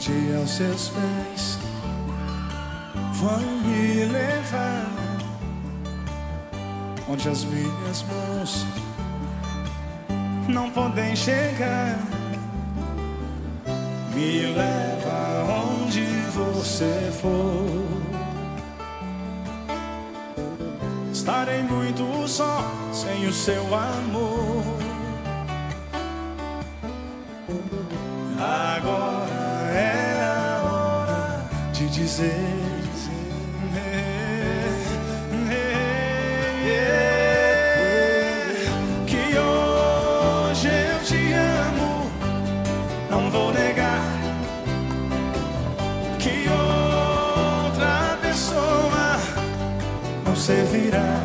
onde aos seus pés vai me levar, onde as minhas mãos não podem chegar. Me leva onde você for. Estarei muito só sem o seu amor. Dizer. Que hoje eu te amo, não vou negar. Que outra pessoa não servirá.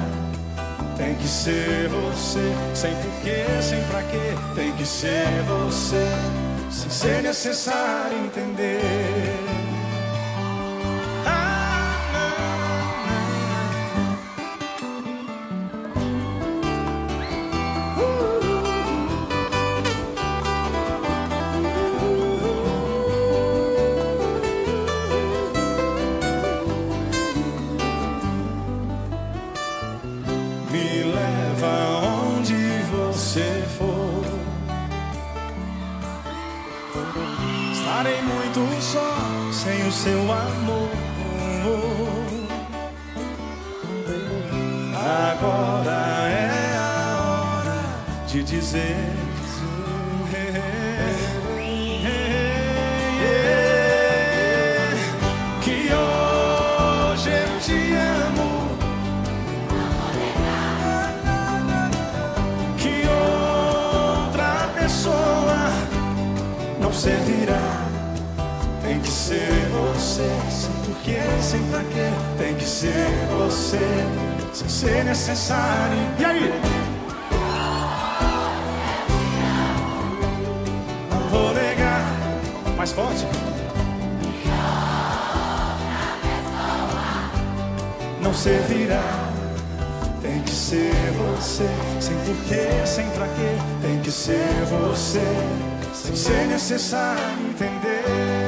Tem que ser você, sem porquê, sem pra quê. Tem que ser você, sem ser necessário entender. Leva onde você for. Estarei muito só sem o seu amor. Agora é a hora de dizer. Servirá. Tem que ser você, sem porquê, sem pra quê. Tem que ser você, sem ser necessário. E aí? Não vou negar, mais forte. Não servirá. Tem que ser você, sem porquê, sem pra quê. Tem que ser você, sem ser necessário entender.